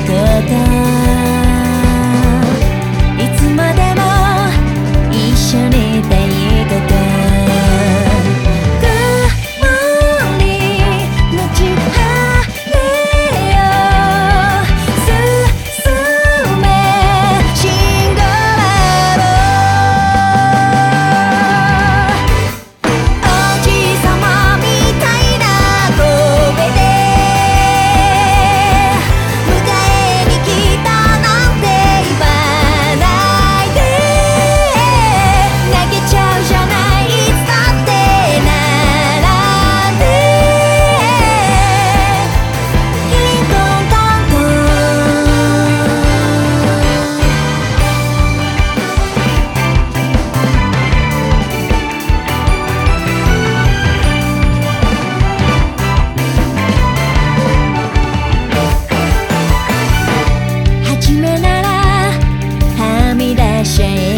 こと shame